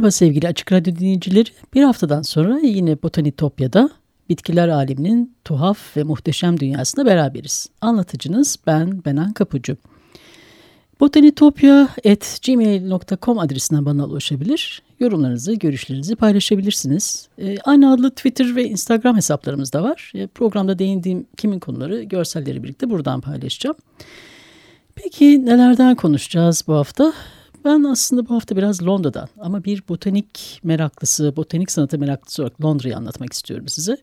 Merhaba sevgili Açık Radyo dinleyicileri. Bir haftadan sonra yine Botanitopya'da bitkiler aleminin tuhaf ve muhteşem dünyasında beraberiz. Anlatıcınız ben Benan Kapucu. Botanitopya.gmail.com adresinden bana ulaşabilir. Yorumlarınızı, görüşlerinizi paylaşabilirsiniz. E, aynı adlı Twitter ve Instagram hesaplarımız da var. E, programda değindiğim kimin konuları görselleri birlikte buradan paylaşacağım. Peki nelerden konuşacağız bu hafta? Ben aslında bu hafta biraz Londra'dan ama bir botanik meraklısı, botanik sanatı meraklısı olarak Londra'yı anlatmak istiyorum size.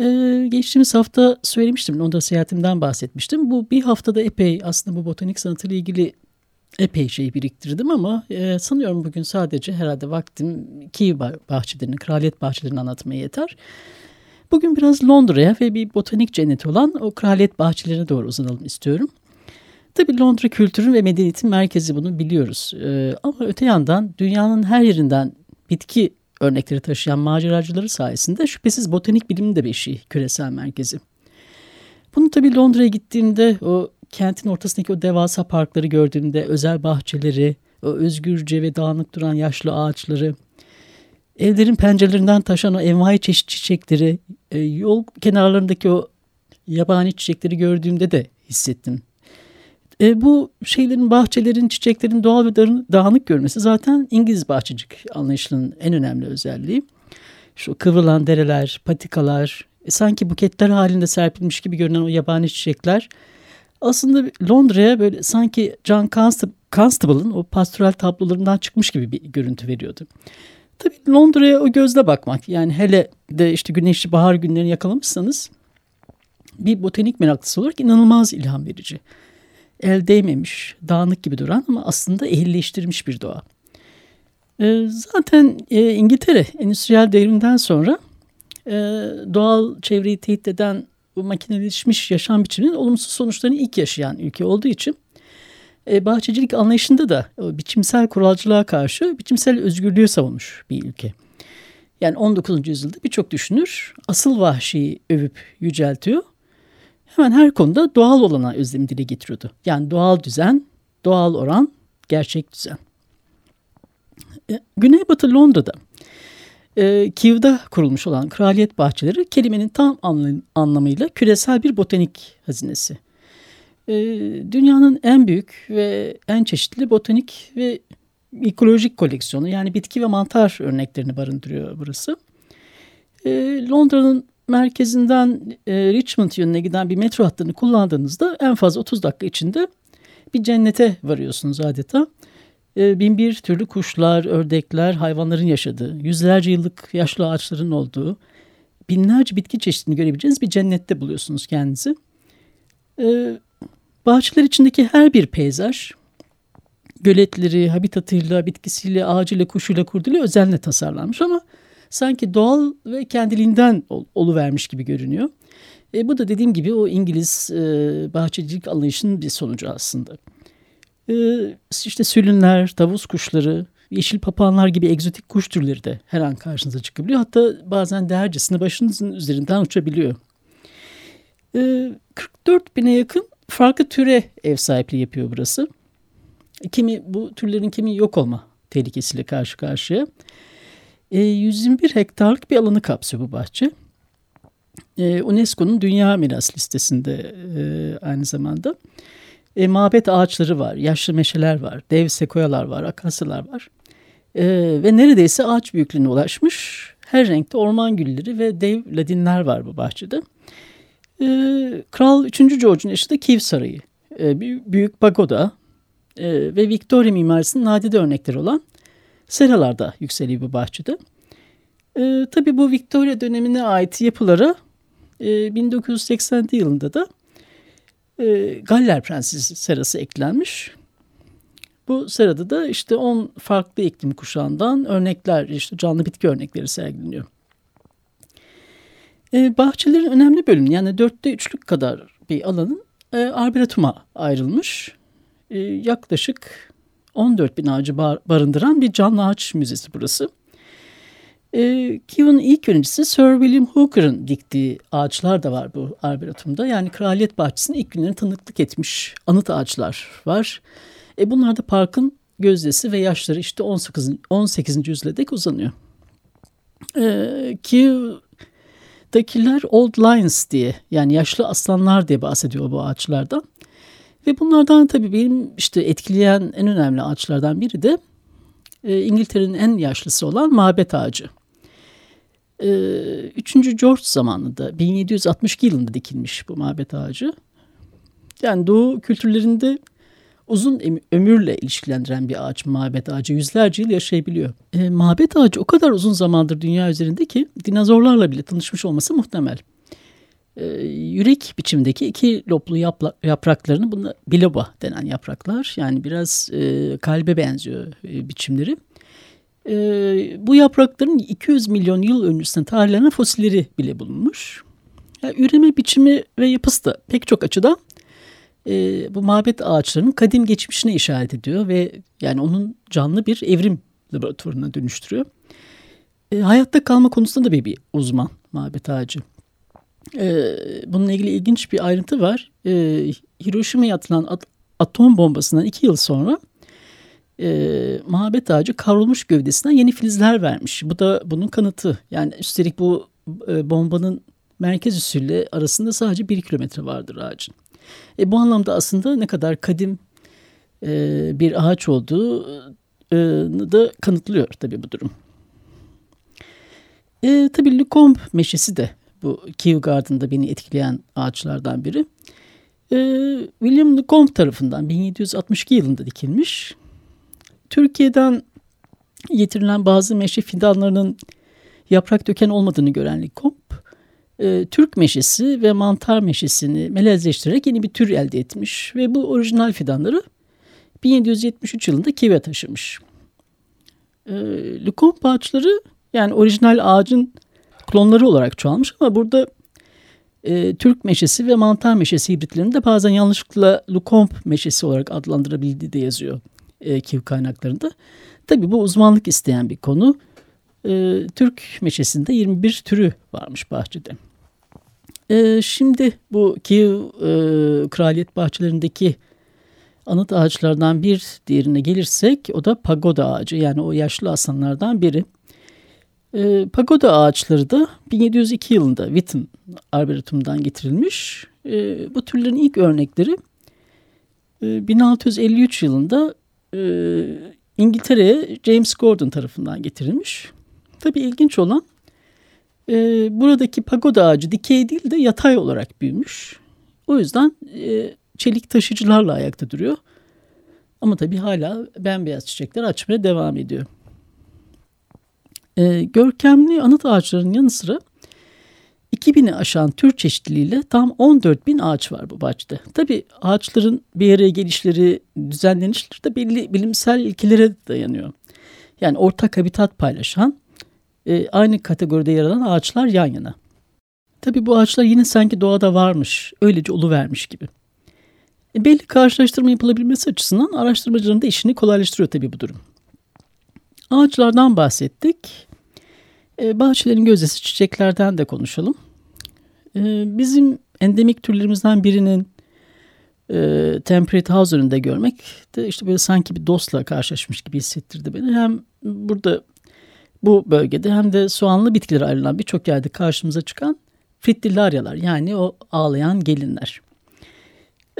Ee, geçtiğimiz hafta söylemiştim, Londra seyahatimden bahsetmiştim. Bu bir haftada epey aslında bu botanik sanatıyla ilgili epey şey biriktirdim ama e, sanıyorum bugün sadece herhalde vaktim Kiev bahçelerini, kraliyet bahçelerini anlatmaya yeter. Bugün biraz Londra'ya ve bir botanik cenneti olan o kraliyet bahçelerine doğru uzanalım istiyorum. Tabii Londra kültürün ve medeniyetin merkezi bunu biliyoruz. Ee, ama öte yandan dünyanın her yerinden bitki örnekleri taşıyan maceracıları sayesinde şüphesiz botanik bilimin de beşiği küresel merkezi. Bunu tabii Londra'ya gittiğimde o kentin ortasındaki o devasa parkları gördüğümde özel bahçeleri, o özgürce ve dağınık duran yaşlı ağaçları, evlerin pencerelerinden taşan o envai çeşit çiçekleri, e, yol kenarlarındaki o yabani çiçekleri gördüğümde de hissettim e, bu şeylerin, bahçelerin, çiçeklerin doğal ve dağınık görmesi zaten İngiliz bahçecilik anlayışının en önemli özelliği. Şu kıvrılan dereler, patikalar, e, sanki buketler halinde serpilmiş gibi görünen o yabani çiçekler aslında Londra'ya böyle sanki John Constable'ın o pastoral tablolarından çıkmış gibi bir görüntü veriyordu. Tabii Londra'ya o gözle bakmak yani hele de işte güneşli bahar günlerini yakalamışsanız bir botanik meraklısı olarak inanılmaz ilham verici el değmemiş, dağınık gibi duran ama aslında ehilleştirmiş bir doğa. E, zaten e, İngiltere endüstriyel devrimden sonra e, doğal çevreyi tehdit eden bu makineleşmiş yaşam biçiminin olumsuz sonuçlarını ilk yaşayan ülke olduğu için e, bahçecilik anlayışında da o biçimsel kuralcılığa karşı biçimsel özgürlüğü savunmuş bir ülke. Yani 19. yüzyılda birçok düşünür asıl vahşiyi övüp yüceltiyor hemen her konuda doğal olana özlemi dile getiriyordu. Yani doğal düzen, doğal oran, gerçek düzen. E, Güneybatı Londra'da e, Kiev'de kurulmuş olan kraliyet bahçeleri kelimenin tam anlamıyla küresel bir botanik hazinesi. E, dünyanın en büyük ve en çeşitli botanik ve ekolojik koleksiyonu yani bitki ve mantar örneklerini barındırıyor burası. E, Londra'nın merkezinden e, Richmond yönüne giden bir metro hattını kullandığınızda en fazla 30 dakika içinde bir cennete varıyorsunuz adeta. E, bin bir türlü kuşlar, ördekler, hayvanların yaşadığı, yüzlerce yıllık yaşlı ağaçların olduğu, binlerce bitki çeşidini görebileceğiniz bir cennette buluyorsunuz kendinizi. E, bahçeler içindeki her bir peyzaj, göletleri, habitatıyla, bitkisiyle, ağacıyla, kuşuyla, kurduyla özenle tasarlanmış ama sanki doğal ve kendiliğinden ol, oluvermiş gibi görünüyor. E, bu da dediğim gibi o İngiliz e, bahçecilik anlayışının bir sonucu aslında. E, işte sülünler, tavus kuşları, yeşil papağanlar gibi egzotik kuş türleri de her an karşınıza çıkabiliyor. Hatta bazen değercesine başınızın üzerinden uçabiliyor. E, 44 bine yakın farklı türe ev sahipliği yapıyor burası. Kimi bu türlerin kimi yok olma tehlikesiyle karşı karşıya. E, 121 hektarlık bir alanı kapsıyor bu bahçe. E, UNESCO'nun Dünya Miras listesinde e, aynı zamanda. E, mabet ağaçları var, yaşlı meşeler var, dev sekoyalar var, akasyalar var. E, ve neredeyse ağaç büyüklüğüne ulaşmış her renkte orman gülleri ve dev ladinler var bu bahçede. E, Kral 3. George'un yaşadığı Kiev Sarayı, e, büyük pagoda e, ve Victoria mimarisinin nadide örnekleri olan seralarda yükseliyor bu bahçede. E, tabii bu Victoria dönemine ait yapılara e, 1980 yılında da e, Galler Prensesi serası eklenmiş. Bu sırada da işte 10 farklı iklim kuşağından örnekler, işte canlı bitki örnekleri sergileniyor. E, bahçelerin önemli bölümü yani dörtte üçlük kadar bir alanın e, arboretuma ayrılmış. E, yaklaşık 14 bin ağacı bar, barındıran bir canlı ağaç müzesi burası. E, Kievan ilk yöneticisi Sir William Hooker'ın diktiği ağaçlar da var bu arboretumda. Yani Kraliyet Bahçesi'nin ilk günlerini tanıklık etmiş anıt ağaçlar var. E, bunlar da parkın gözdesi ve yaşları işte 18. 18. yüzyıla dek uzanıyor. E, Kiev'dakiler Old Lions diye yani yaşlı aslanlar diye bahsediyor bu ağaçlardan. Ve bunlardan tabii benim işte etkileyen en önemli ağaçlardan biri de e, İngiltere'nin en yaşlısı olan mabet ağacı. E, 3. George zamanında 1762 yılında dikilmiş bu mabet ağacı. Yani Doğu kültürlerinde uzun ömürle ilişkilendiren bir ağaç mabet ağacı yüzlerce yıl yaşayabiliyor. E, mabet ağacı o kadar uzun zamandır dünya üzerinde ki dinozorlarla bile tanışmış olması muhtemel. E, yürek biçimdeki iki loblu yapla, yapraklarını buna biloba denen yapraklar yani biraz e, kalbe benziyor e, biçimleri. E, bu yaprakların 200 milyon yıl öncesinde tarihlenen fosilleri bile bulunmuş. Yani üreme biçimi ve yapısı da pek çok açıdan e, bu mabet ağaçlarının kadim geçmişine işaret ediyor ve yani onun canlı bir evrim laboratuvarına dönüştürüyor. E, hayatta kalma konusunda da bir, bir uzman mabet ağacı. E, bununla ilgili ilginç bir ayrıntı var. E, Hiroşima'ya atılan at, atom bombasından iki yıl sonra e, mabet ağacı kavrulmuş gövdesinden yeni filizler vermiş. Bu da bunun kanıtı. Yani üstelik bu e, bombanın merkez üssüyle arasında sadece bir kilometre vardır ağacın. E, bu anlamda aslında ne kadar kadim e, bir ağaç olduğu e, da kanıtlıyor tabii bu durum. E, tabii Lukomb meşesi de bu Kew Garden'da beni etkileyen ağaçlardan biri. E, William Lukomb tarafından 1762 yılında dikilmiş. Türkiye'den getirilen bazı meşe fidanlarının yaprak döken olmadığını gören Lukomb e, Türk meşesi ve mantar meşesini melezleştirerek yeni bir tür elde etmiş ve bu orijinal fidanları 1773 yılında Kiev'e taşımış. E, Lukomp ağaçları yani orijinal ağacın klonları olarak çoğalmış ama burada e, Türk meşesi ve mantar meşesi hibritlerini de bazen yanlışlıkla Lukomp meşesi olarak adlandırabildiği de yazıyor e, Kiev kaynaklarında. Tabii bu uzmanlık isteyen bir konu. E, Türk meşesinde 21 türü varmış bahçede. E, şimdi bu Kiev e, kraliyet bahçelerindeki anıt ağaçlardan bir diğerine gelirsek o da pagoda ağacı yani o yaşlı aslanlardan biri. E, pagoda ağaçları da 1702 yılında Witten Arboretum'dan getirilmiş. E, bu türlerin ilk örnekleri e, 1653 yılında e, İngiltere'ye James Gordon tarafından getirilmiş. Tabii ilginç olan e, buradaki pagoda ağacı dikey değil de yatay olarak büyümüş. O yüzden e, çelik taşıcılarla ayakta duruyor. Ama tabii hala bembeyaz çiçekler açmaya devam ediyor. E, görkemli anıt ağaçların yanı sıra 2000'i aşan tür çeşitliliğiyle tam 14 bin ağaç var bu bahçede. Tabii ağaçların bir araya gelişleri, düzenlenişleri de belli bilimsel ilkelere dayanıyor. Yani ortak habitat paylaşan e, aynı kategoride yer alan ağaçlar yan yana. Tabi bu ağaçlar yine sanki doğada varmış, öylece vermiş gibi. E, belli karşılaştırma yapılabilmesi açısından araştırmacıların da işini kolaylaştırıyor tabi bu durum. Ağaçlardan bahsettik. E, bahçelerin gözdesi çiçeklerden de konuşalım. E, bizim endemik türlerimizden birinin e, Temperate House önünde görmek de işte böyle sanki bir dostla karşılaşmış gibi hissettirdi beni. Hem burada bu bölgede hem de soğanlı bitkilere ayrılan birçok yerde karşımıza çıkan frittillaryalar yani o ağlayan gelinler.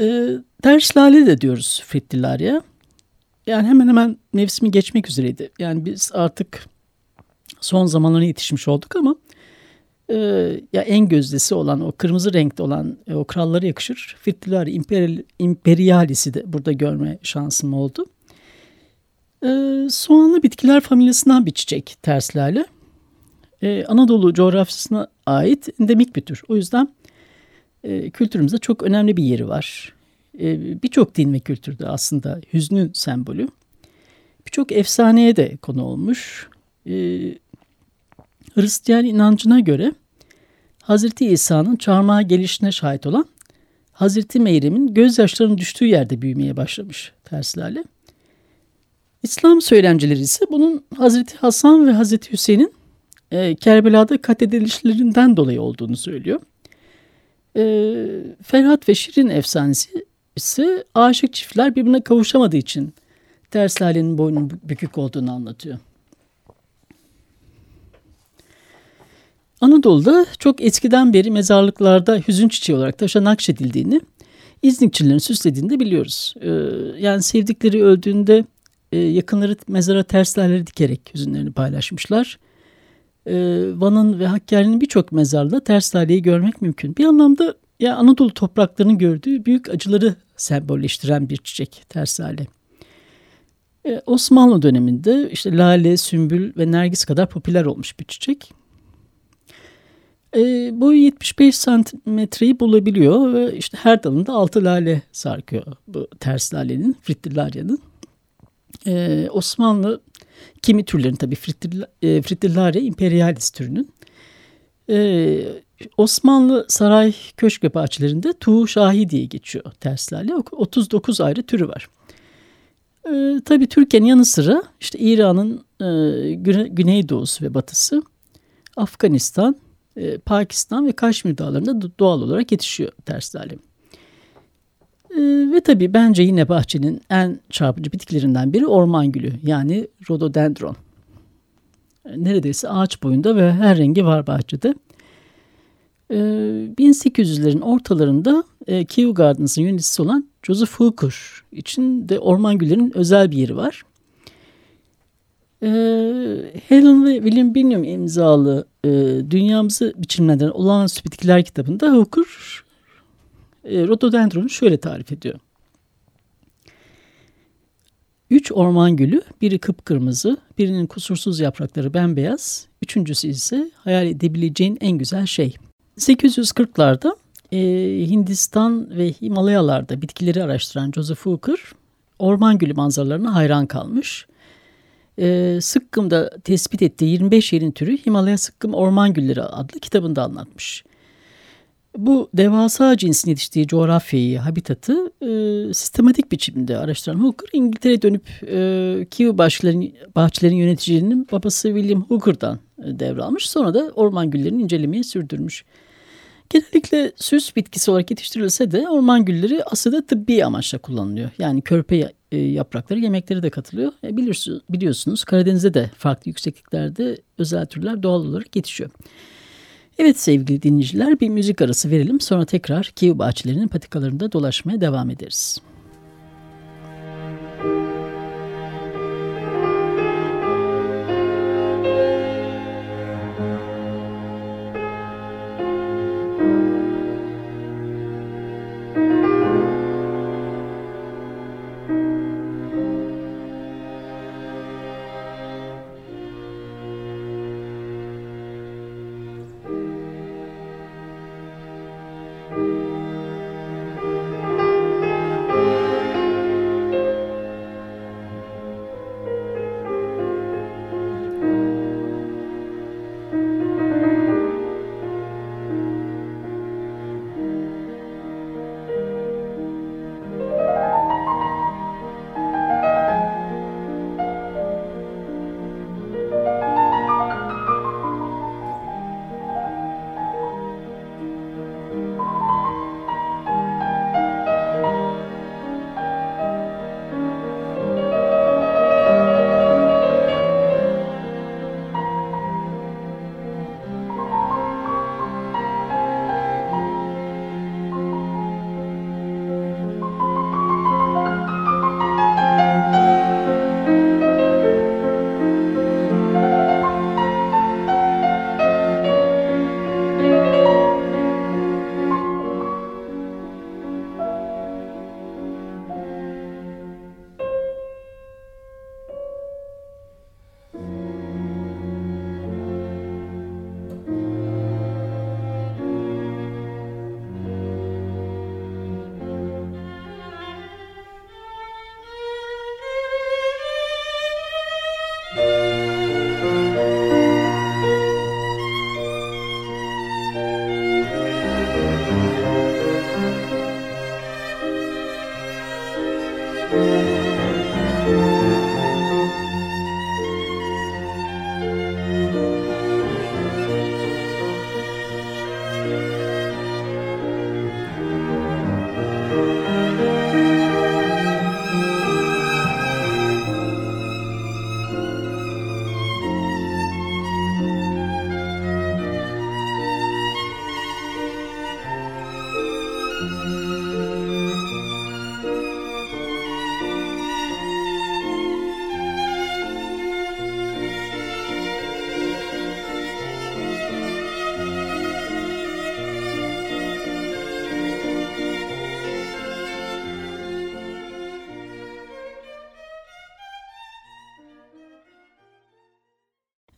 E, ters lale de diyoruz frittillarya. Yani hemen hemen mevsimi geçmek üzereydi. Yani biz artık son zamanlara yetişmiş olduk ama e, ya en gözdesi olan o kırmızı renkte olan e, o krallara yakışır. Frittillarya imperial, imperialisi de burada görme şansım oldu. E, soğanlı bitkiler familyasından bir çiçek ters lale. e, Anadolu coğrafyasına ait endemik bir tür. O yüzden e, kültürümüzde çok önemli bir yeri var. E, Birçok din ve kültürde aslında hüznün sembolü. Birçok efsaneye de konu olmuş. E, Hristiyan inancına göre Hazreti İsa'nın çarmıha gelişine şahit olan Hazreti Meyrem'in gözyaşlarının düştüğü yerde büyümeye başlamış terslale. İslam söylemcileri ise bunun Hazreti Hasan ve Hazreti Hüseyin'in e, Kerbela'da katledilişlerinden dolayı olduğunu söylüyor. E, Ferhat ve Şirin efsanesi ise aşık çiftler birbirine kavuşamadığı için ters lalenin boynunun bükük olduğunu anlatıyor. Anadolu'da çok eskiden beri mezarlıklarda hüzün çiçeği olarak taşa nakşedildiğini, İznikçilerin süslediğini de biliyoruz. Ee, yani sevdikleri öldüğünde e, yakınları mezara ters dikerek hüzünlerini paylaşmışlar. Ee, Van'ın ve Hakkari'nin birçok mezarda ters görmek mümkün. Bir anlamda ya Anadolu topraklarının gördüğü büyük acıları sembolleştiren bir çiçek ters Ee, Osmanlı döneminde işte lale, sümbül ve nergis kadar popüler olmuş bir çiçek. E, boyu 75 santimetreyi bulabiliyor ve işte her dalında 6 lale sarkıyor bu ters lalenin, fritillarya'nın. E, Osmanlı kimi türlerin tabii e, fritillarya imperialis türünün. E, Osmanlı saray köşk bahçelerinde Tuğ Şahi diye geçiyor ters lale. 39 ayrı türü var. E, tabii Türkiye'nin yanı sıra işte İran'ın e, güne, güneydoğusu ve batısı, Afganistan, e, Pakistan ve Kaşmir dağlarında doğal olarak yetişiyor ters lale. E, ve tabii bence yine bahçenin en çarpıcı bitkilerinden biri orman gülü yani rhododendron. Neredeyse ağaç boyunda ve her rengi var bahçede. 1800'lerin ortalarında Kew Gardens'ın yöneticisi olan Joseph Hooker için de orman güllerinin özel bir yeri var. Helen ve William Bingham imzalı e, Dünyamızı Biçimlerden Olağanüstü Bitkiler kitabında Hooker e, rododendronu şöyle tarif ediyor. Üç orman gülü, biri kıpkırmızı, birinin kusursuz yaprakları bembeyaz, üçüncüsü ise hayal edebileceğin en güzel şey. 840'larda e, Hindistan ve Himalayalarda bitkileri araştıran Joseph Hooker, orman gülü manzaralarına hayran kalmış e, Sıkkım'da tespit ettiği 25 yerin türü Himalaya Sıkkım Orman Gülleri adlı kitabında anlatmış. Bu devasa cinsin yetiştiği coğrafyayı, habitatı e, sistematik biçimde araştıran Hooker, İngiltere'ye dönüp e, Kew bahçelerin, bahçelerin yöneticinin babası William Hooker'dan e, devralmış. Sonra da orman güllerini incelemeyi sürdürmüş. Genellikle süs bitkisi olarak yetiştirilse de orman gülleri aslında tıbbi amaçla kullanılıyor. Yani körpe e, yaprakları yemekleri de katılıyor. E, biliyorsunuz, biliyorsunuz Karadeniz'de de farklı yüksekliklerde özel türler doğal olarak yetişiyor. Evet sevgili dinleyiciler bir müzik arası verelim sonra tekrar Kiev bahçelerinin patikalarında dolaşmaya devam ederiz.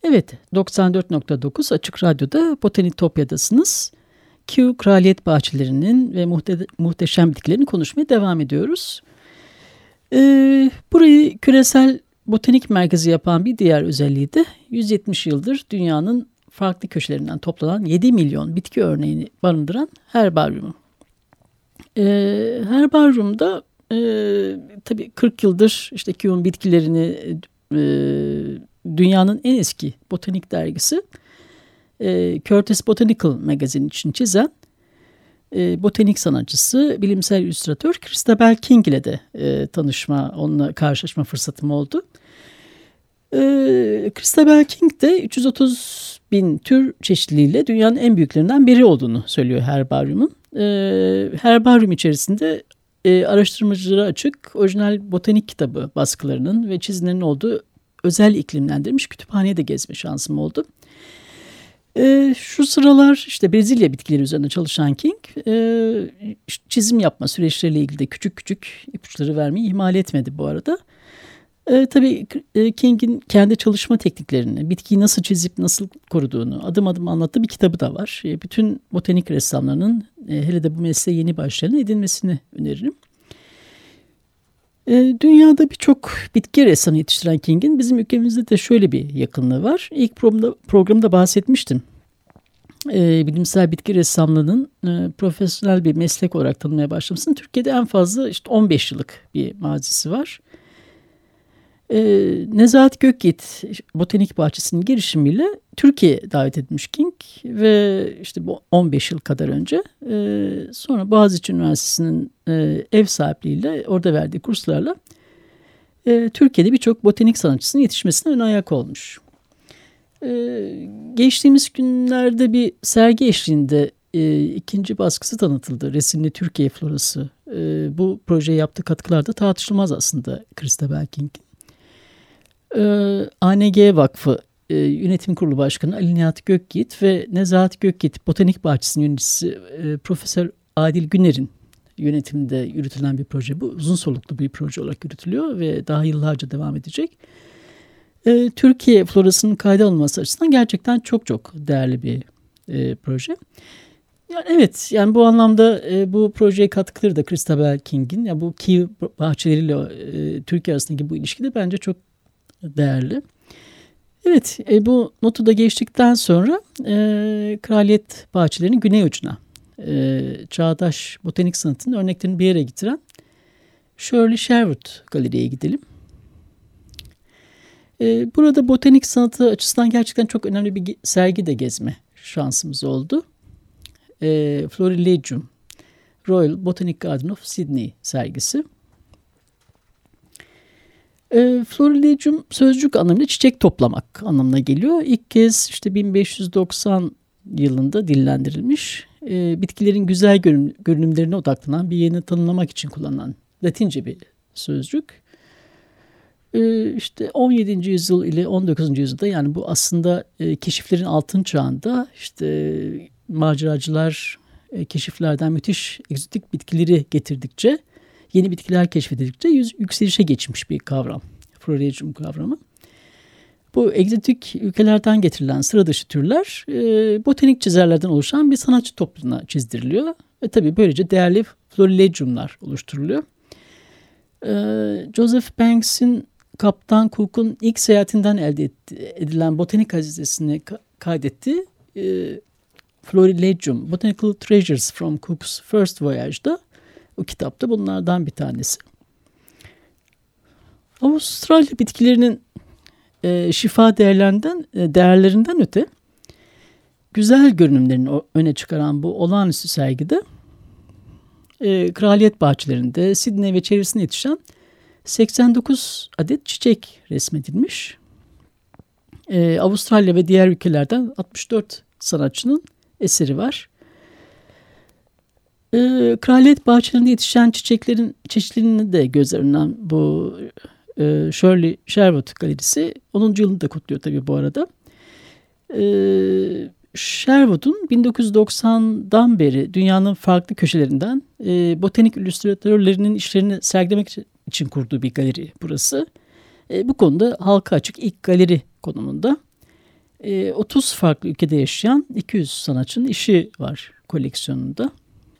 Evet, 94.9 Açık Radyo'da Botanitopya'dasınız. Q Kraliyet Bahçelerinin ve muhte muhteşem bitkilerini konuşmaya devam ediyoruz. Ee, burayı küresel botanik merkezi yapan bir diğer özelliği de 170 yıldır dünyanın farklı köşelerinden toplanan 7 milyon bitki örneğini barındıran herbaryumu. Ee, herbaryumda e, tabii 40 yıldır işte Q'un bitkilerini e, dünyanın en eski botanik dergisi e, Curtis Botanical Magazine için çizen e, botanik sanatçısı, bilimsel illüstratör Christabel King ile de e, tanışma, onunla karşılaşma fırsatım oldu. E, Christabel King de 330 bin tür çeşitliliğiyle dünyanın en büyüklerinden biri olduğunu söylüyor herbaryumun. E, herbaryum içerisinde e, araştırmacılara açık orijinal botanik kitabı baskılarının ve çizimlerinin olduğu özel iklimlendirilmiş kütüphaneye de gezme şansım oldu. E, şu sıralar işte Brezilya bitkileri üzerine çalışan King e, çizim yapma süreçleriyle ilgili de küçük küçük ipuçları vermeyi ihmal etmedi bu arada. E, tabii King'in kendi çalışma tekniklerini, bitkiyi nasıl çizip nasıl koruduğunu adım adım anlattığı bir kitabı da var. E, bütün botanik ressamlarının e, hele de bu mesleğe yeni başlayan edinmesini öneririm. E, dünyada birçok bitki ressamı yetiştiren King'in bizim ülkemizde de şöyle bir yakınlığı var. İlk programda, programda bahsetmiştim. E, bilimsel bitki ressamlığının e, profesyonel bir meslek olarak tanımaya başlamasının Türkiye'de en fazla işte 15 yıllık bir mazisi var. E, Nezahat Gökyiğit Botanik Bahçesi'nin girişimiyle Türkiye davet etmiş King ve işte bu 15 yıl kadar önce e, sonra Boğaziçi Üniversitesi'nin e, ev sahipliğiyle orada verdiği kurslarla e, Türkiye'de birçok botanik sanatçısının yetişmesine ön ayak olmuş. E, geçtiğimiz günlerde bir sergi eşliğinde e, ikinci baskısı tanıtıldı. Resimli Türkiye Florası. E, bu projeye yaptığı katkılar da tartışılmaz aslında Christabel King'in. E, ANG Vakfı e, Yönetim Kurulu Başkanı Ali Nihat Gökyiğit ve Nezahat Gökyiğit Botanik Bahçesi'nin yöneticisi e, Profesör Adil Güner'in yönetiminde yürütülen bir proje bu. Uzun soluklu bir proje olarak yürütülüyor ve daha yıllarca devam edecek. E, Türkiye florasının kayda alınması açısından gerçekten çok çok değerli bir e, proje. Yani evet yani bu anlamda e, bu projeye katkıları da Christabel King'in ya bu Kiev bahçeleriyle e, Türkiye arasındaki bu ilişki de bence çok değerli. Evet e, bu notu da geçtikten sonra e, Kraliyet Bahçeleri'nin güney ucuna e, çağdaş botanik sanatının örneklerini bir yere getiren Shirley Sherwood Galeri'ye gidelim. E, burada botanik sanatı açısından gerçekten çok önemli bir sergi de gezme şansımız oldu. E, Florilegium Royal Botanic Garden of Sydney sergisi. E, Florilegium sözcük anlamıyla çiçek toplamak anlamına geliyor. İlk kez işte 1590 yılında dillendirilmiş. E, bitkilerin güzel görün, görünümlerine odaklanan bir yerini tanımlamak için kullanılan Latince bir sözcük. E, işte 17. yüzyıl ile 19. yüzyılda yani bu aslında e, keşiflerin altın çağında işte maceracılar e, keşiflerden müthiş egzotik bitkileri getirdikçe yeni bitkiler keşfedildikçe yükselişe geçmiş bir kavram. Florilegium kavramı. Bu egzotik ülkelerden getirilen sıra dışı türler e, botanik çizerlerden oluşan bir sanatçı topluluğuna çizdiriliyor. Ve tabii böylece değerli florilegiumlar oluşturuluyor. E, Joseph Banks'in Kaptan Cook'un ilk seyahatinden elde edilen botanik hazinesini kaydetti. E, Florilegium, Botanical Treasures from Cook's First Voyage'da o kitapta bunlardan bir tanesi. Avustralya bitkilerinin e, şifa değerlerinden, e, değerlerinden öte güzel görünümlerini öne çıkaran bu olağanüstü sergide e, kraliyet bahçelerinde Sydney ve çevresinde yetişen 89 adet çiçek resmedilmiş. E, Avustralya ve diğer ülkelerden 64 sanatçının eseri var. E, kraliyet bahçelerinde yetişen çiçeklerin çeşitliliğini de göz önünden bu e, Shirley Sherwood Galerisi 10. yılını da kutluyor tabii bu arada. E, Sherwood'un 1990'dan beri dünyanın farklı köşelerinden e, botanik illüstratörlerinin işlerini sergilemek için kurduğu bir galeri burası. E, bu konuda halka açık ilk galeri konumunda. E, 30 farklı ülkede yaşayan 200 sanatçının işi var koleksiyonunda.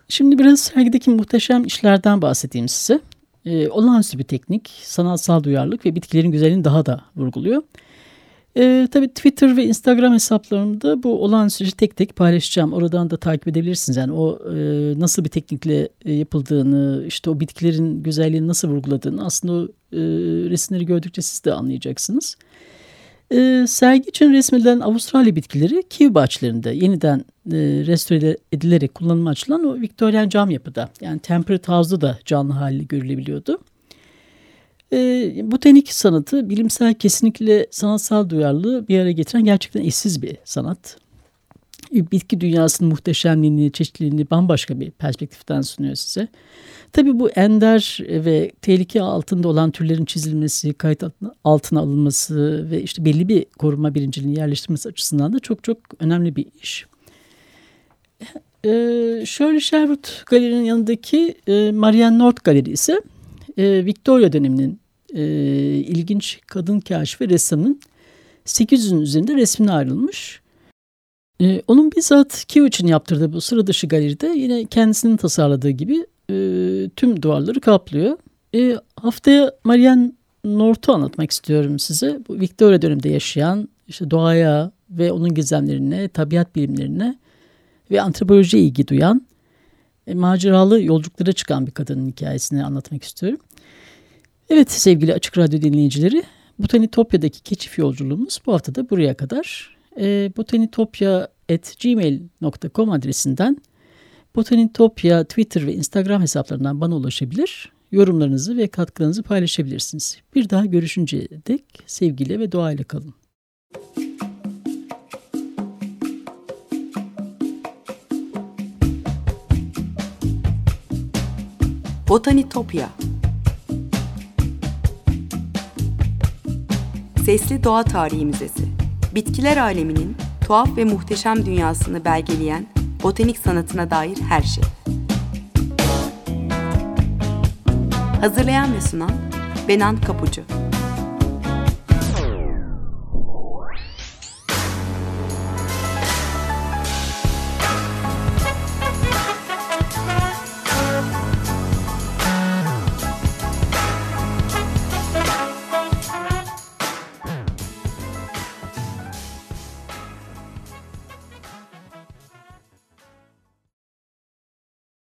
Şimdi biraz sergideki muhteşem işlerden bahsedeyim size. E, olağanüstü bir teknik, sanatsal duyarlılık ve bitkilerin güzelliğini daha da vurguluyor. E, tabii Twitter ve Instagram hesaplarımda bu olağanüstü tek tek paylaşacağım. Oradan da takip edebilirsiniz. Yani o e, nasıl bir teknikle e, yapıldığını, işte o bitkilerin güzelliğini nasıl vurguladığını aslında o e, resimleri gördükçe siz de anlayacaksınız. E, sergi için resmedilen Avustralya bitkileri kivi bahçelerinde yeniden e, restore edilerek kullanıma açılan o Victorian cam yapıda yani Temperate House'da da canlı haliyle görülebiliyordu. E, botanik sanatı bilimsel kesinlikle sanatsal duyarlılığı bir araya getiren gerçekten eşsiz bir sanat. Bitki dünyasının muhteşemliğini, çeşitliliğini bambaşka bir perspektiften sunuyor size. Tabii bu ender ve tehlike altında olan türlerin çizilmesi, kayıt altına alınması ve işte belli bir koruma bilincinin yerleştirmesi açısından da çok çok önemli bir iş. Ee, Shirley Sherwood Galeri'nin yanındaki e, Marianne North Galeri ise e, Victoria döneminin e, ilginç kadın kaşif ve ressamının 800'ün üzerinde resmine ayrılmış. E, onun bizzat Kiev için yaptırdığı bu sıra dışı galeride yine kendisinin tasarladığı gibi e, tüm duvarları kaplıyor. E, haftaya Marianne North'u anlatmak istiyorum size. Bu Victoria döneminde yaşayan işte doğaya ve onun gizemlerine, tabiat bilimlerine ve antropolojiye ilgi duyan e, maceralı yolculuklara çıkan bir kadının hikayesini anlatmak istiyorum. Evet sevgili Açık Radyo dinleyicileri, Botanitopya'daki keşif yolculuğumuz bu hafta da buraya kadar. E, botanitopya.gmail.com adresinden Botanitopya Twitter ve Instagram hesaplarından bana ulaşabilir. Yorumlarınızı ve katkılarınızı paylaşabilirsiniz. Bir daha görüşünceye dek sevgiyle ve doğayla kalın. Botanitopya Sesli Doğa Tarihi Müzesi Bitkiler aleminin tuhaf ve muhteşem dünyasını belgeleyen botanik sanatına dair her şey. Hazırlayan ve sunan Benan Kapucu